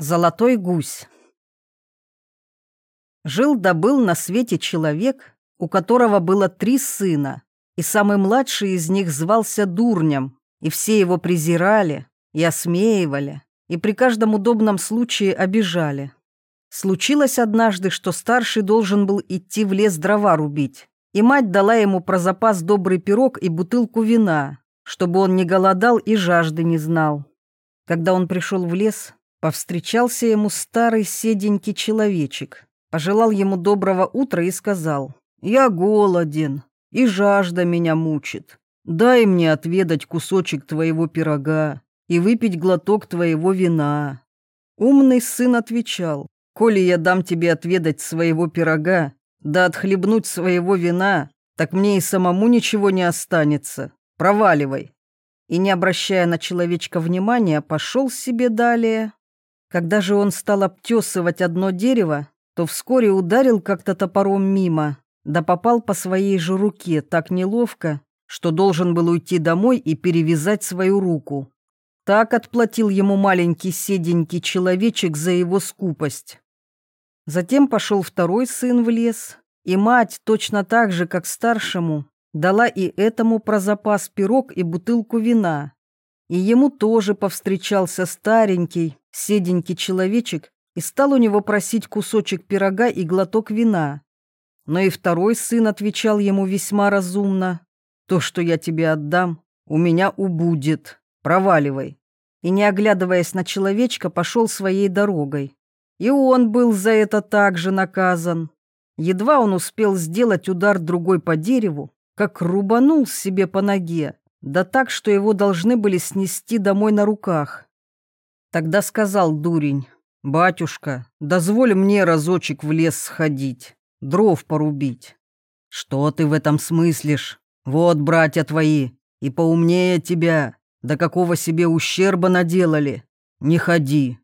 Золотой гусь. Жил-добыл на свете человек, у которого было три сына, и самый младший из них звался Дурнем, и все его презирали и осмеивали, и при каждом удобном случае обижали. Случилось однажды, что старший должен был идти в лес дрова рубить, и мать дала ему про запас добрый пирог и бутылку вина, чтобы он не голодал и жажды не знал. Когда он пришел в лес, Повстречался ему старый седенький человечек, пожелал ему доброго утра и сказал, «Я голоден, и жажда меня мучит. Дай мне отведать кусочек твоего пирога и выпить глоток твоего вина». Умный сын отвечал, «Коли я дам тебе отведать своего пирога, да отхлебнуть своего вина, так мне и самому ничего не останется. Проваливай». И, не обращая на человечка внимания, пошел себе далее, когда же он стал обтесывать одно дерево, то вскоре ударил как-то топором мимо, да попал по своей же руке так неловко, что должен был уйти домой и перевязать свою руку. Так отплатил ему маленький седенький человечек за его скупость. Затем пошел второй сын в лес, и мать, точно так же, как старшему, дала и этому про запас пирог и бутылку вина. И ему тоже повстречался старенький, седенький человечек и стал у него просить кусочек пирога и глоток вина. Но и второй сын отвечал ему весьма разумно. «То, что я тебе отдам, у меня убудет. Проваливай». И, не оглядываясь на человечка, пошел своей дорогой. И он был за это также наказан. Едва он успел сделать удар другой по дереву, как рубанул себе по ноге, да так, что его должны были снести домой на руках. Тогда сказал дурень, «Батюшка, дозволь мне разочек в лес сходить, дров порубить». «Что ты в этом смыслишь? Вот братья твои, и поумнее тебя, до какого себе ущерба наделали. Не ходи».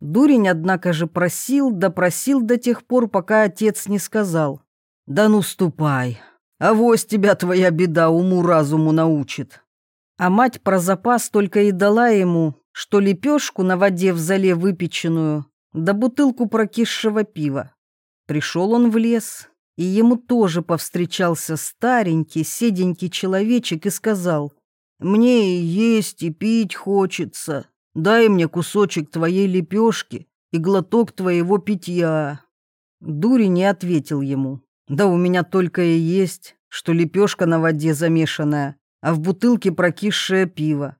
Дурень, однако же, просил, да до тех пор, пока отец не сказал. «Да ну ступай, авось тебя твоя беда уму-разуму научит». А мать про запас только и дала ему, что лепешку на воде в зале выпеченную, да бутылку прокисшего пива. Пришел он в лес, и ему тоже повстречался старенький, седенький человечек и сказал, «Мне и есть, и пить хочется. Дай мне кусочек твоей лепешки и глоток твоего питья». Дури не ответил ему, «Да у меня только и есть, что лепешка на воде замешанная, а в бутылке прокисшее пиво.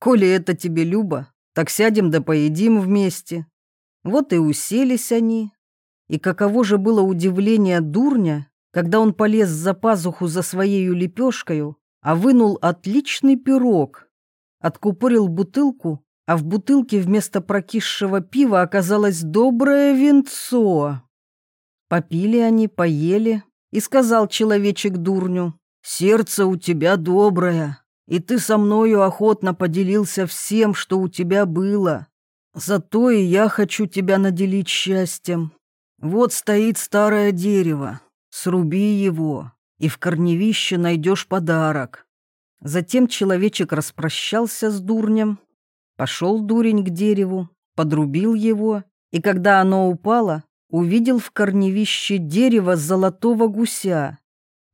Коли это тебе Люба, так сядем да поедим вместе. Вот и уселись они. И каково же было удивление дурня, когда он полез за пазуху за своей лепешкою, а вынул отличный пирог. Откупорил бутылку, а в бутылке вместо прокисшего пива оказалось доброе винцо. Попили они, поели, и сказал человечек дурню, «Сердце у тебя доброе, и ты со мною охотно поделился всем, что у тебя было. Зато и я хочу тебя наделить счастьем. Вот стоит старое дерево, сруби его, и в корневище найдешь подарок». Затем человечек распрощался с дурнем, пошел дурень к дереву, подрубил его, и когда оно упало, увидел в корневище дерева золотого гуся.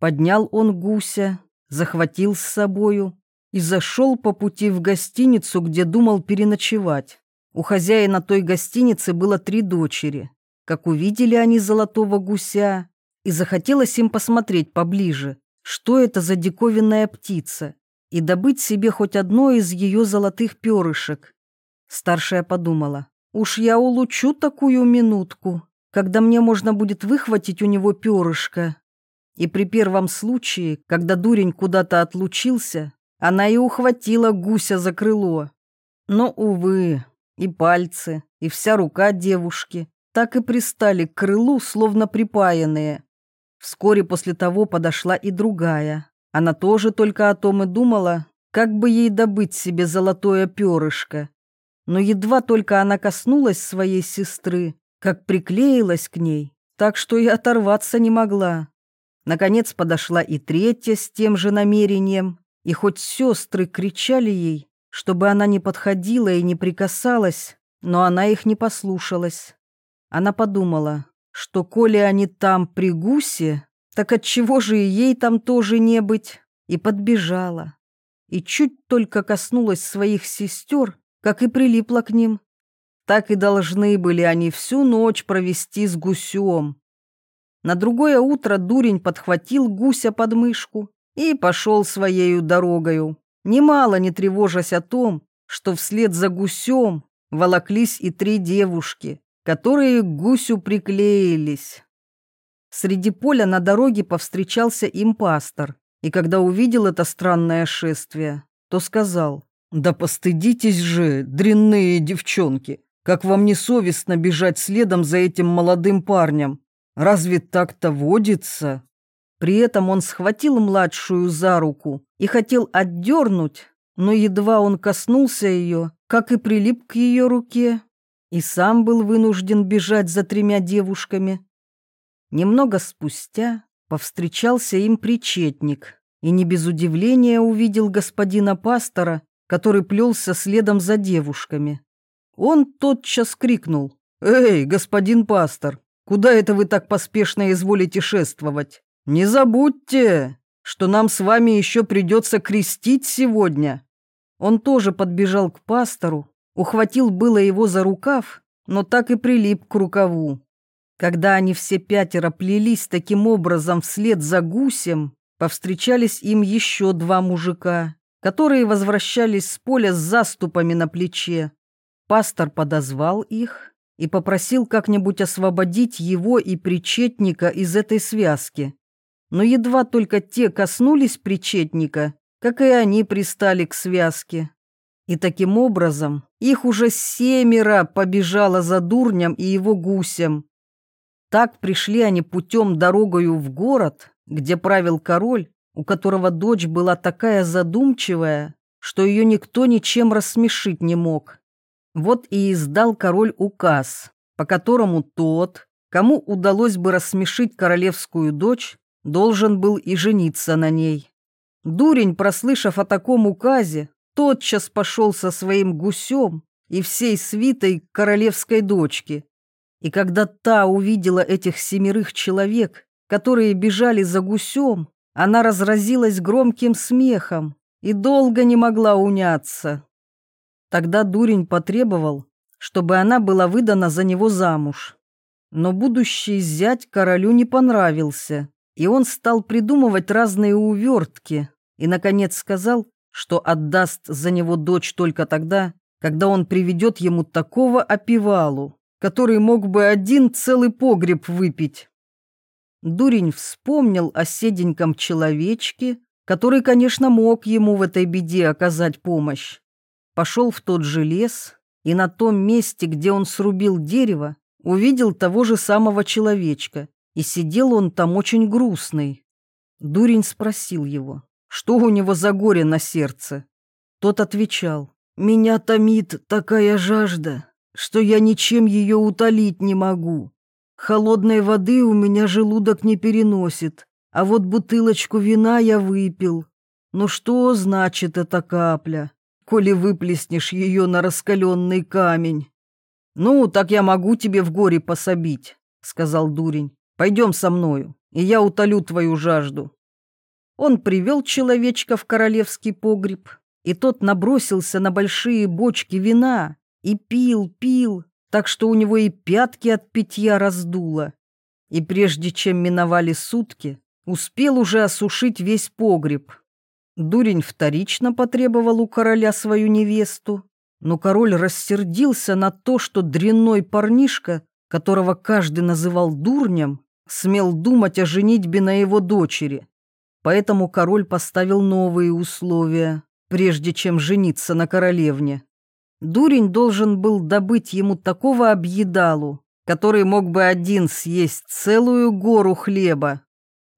Поднял он гуся, захватил с собою, и зашел по пути в гостиницу, где думал переночевать. У хозяина той гостиницы было три дочери. Как увидели они золотого гуся, и захотелось им посмотреть поближе, что это за диковинная птица, и добыть себе хоть одно из ее золотых перышек. Старшая подумала, уж я улучшу такую минутку, когда мне можно будет выхватить у него перышко. И при первом случае, когда дурень куда-то отлучился, она и ухватила гуся за крыло. Но, увы, и пальцы, и вся рука девушки так и пристали к крылу, словно припаянные. Вскоре после того подошла и другая. Она тоже только о том и думала, как бы ей добыть себе золотое перышко. Но едва только она коснулась своей сестры, как приклеилась к ней, так что и оторваться не могла. Наконец подошла и третья с тем же намерением, и хоть сестры кричали ей, чтобы она не подходила и не прикасалась, но она их не послушалась. Она подумала, что коли они там при гусе, так отчего же и ей там тоже не быть, и подбежала. И чуть только коснулась своих сестер, как и прилипла к ним. Так и должны были они всю ночь провести с гусем. На другое утро дурень подхватил гуся под мышку и пошел своею дорогою, немало не тревожась о том, что вслед за гусем волоклись и три девушки, которые к гусю приклеились. Среди поля на дороге повстречался им пастор, и когда увидел это странное шествие, то сказал, «Да постыдитесь же, дрянные девчонки, как вам не совестно бежать следом за этим молодым парнем? Разве так-то водится?» При этом он схватил младшую за руку и хотел отдернуть, но едва он коснулся ее, как и прилип к ее руке, и сам был вынужден бежать за тремя девушками. Немного спустя повстречался им причетник и не без удивления увидел господина пастора, который плелся следом за девушками. Он тотчас крикнул «Эй, господин пастор, куда это вы так поспешно изволите шествовать? Не забудьте, что нам с вами еще придется крестить сегодня». Он тоже подбежал к пастору ухватил было его за рукав, но так и прилип к рукаву. Когда они все пятеро плелись таким образом вслед за гусем, повстречались им еще два мужика, которые возвращались с поля с заступами на плече. Пастор подозвал их и попросил как-нибудь освободить его и причетника из этой связки. Но едва только те коснулись причетника, как и они пристали к связке. И таким образом их уже семеро побежало за дурнем и его гусем. Так пришли они путем дорогою в город, где правил король, у которого дочь была такая задумчивая, что ее никто ничем рассмешить не мог. Вот и издал король указ, по которому тот, кому удалось бы рассмешить королевскую дочь, должен был и жениться на ней. Дурень, прослышав о таком указе, тотчас пошел со своим гусем и всей свитой королевской дочки. И когда та увидела этих семерых человек, которые бежали за гусем, она разразилась громким смехом и долго не могла уняться. Тогда дурень потребовал, чтобы она была выдана за него замуж. Но будущий зять королю не понравился, и он стал придумывать разные увертки и, наконец, сказал, что отдаст за него дочь только тогда, когда он приведет ему такого опивалу, который мог бы один целый погреб выпить. Дурень вспомнил о седеньком человечке, который, конечно, мог ему в этой беде оказать помощь. Пошел в тот же лес, и на том месте, где он срубил дерево, увидел того же самого человечка, и сидел он там очень грустный. Дурень спросил его, что у него за горе на сердце. Тот отвечал, «Меня томит такая жажда, что я ничем ее утолить не могу. Холодной воды у меня желудок не переносит, а вот бутылочку вина я выпил. Ну что значит эта капля, коли выплеснешь ее на раскаленный камень? Ну, так я могу тебе в горе пособить, сказал дурень. Пойдем со мною, и я утолю твою жажду. Он привел человечка в королевский погреб, и тот набросился на большие бочки вина и пил, пил, так что у него и пятки от питья раздуло. И прежде чем миновали сутки, успел уже осушить весь погреб. Дурень вторично потребовал у короля свою невесту, но король рассердился на то, что дрянной парнишка, которого каждый называл дурнем, смел думать о женитьбе на его дочери. Поэтому король поставил новые условия, прежде чем жениться на королевне. Дурень должен был добыть ему такого объедалу, который мог бы один съесть целую гору хлеба.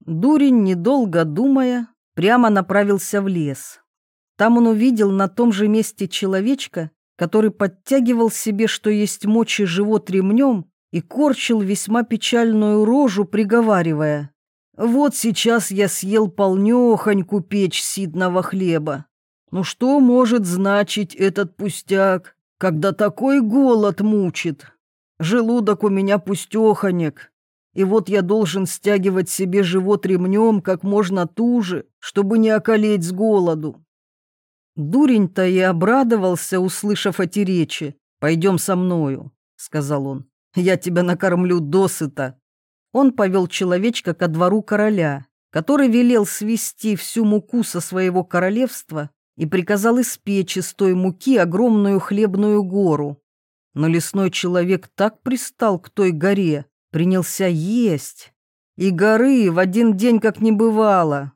Дурень, недолго думая, прямо направился в лес. Там он увидел на том же месте человечка, который подтягивал себе, что есть мочи живот ремнем, и корчил весьма печальную рожу, приговаривая вот сейчас я съел полнёхоньку печь ситного хлеба. Ну что может значить этот пустяк? когда такой голод мучит. Желудок у меня пустеханек, и вот я должен стягивать себе живот ремнем как можно туже, чтобы не околеть с голоду. Дурень-то и обрадовался, услышав эти речи. «Пойдем со мною», — сказал он. «Я тебя накормлю досыта». Он повел человечка ко двору короля, который велел свести всю муку со своего королевства и приказал испечь из той муки огромную хлебную гору. Но лесной человек так пристал к той горе, принялся есть, и горы в один день как не бывало.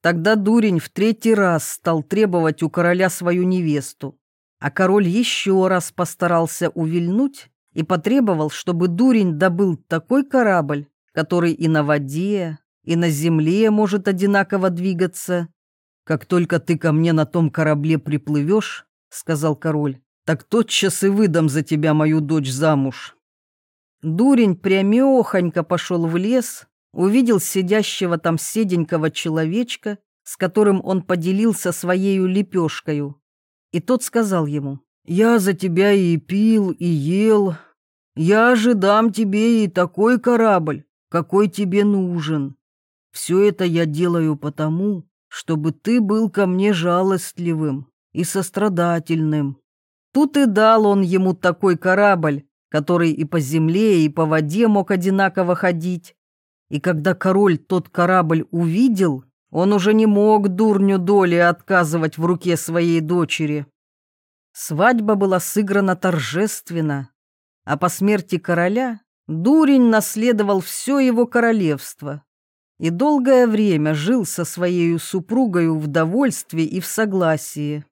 Тогда дурень в третий раз стал требовать у короля свою невесту, а король еще раз постарался увильнуть и потребовал, чтобы дурень добыл такой корабль, который и на воде, и на земле может одинаково двигаться. «Как только ты ко мне на том корабле приплывешь, — сказал король, — так тотчас и выдам за тебя мою дочь замуж». Дурень прямехонько пошел в лес, увидел сидящего там седенького человечка, с которым он поделился своею лепешкою. И тот сказал ему, «Я за тебя и пил, и ел. Я же дам тебе и такой корабль, какой тебе нужен. Все это я делаю потому, чтобы ты был ко мне жалостливым и сострадательным». Тут и дал он ему такой корабль, который и по земле, и по воде мог одинаково ходить. И когда король тот корабль увидел, он уже не мог дурню доли отказывать в руке своей дочери. Свадьба была сыграна торжественно, а по смерти короля дурень наследовал все его королевство и долгое время жил со своей супругою в довольстве и в согласии.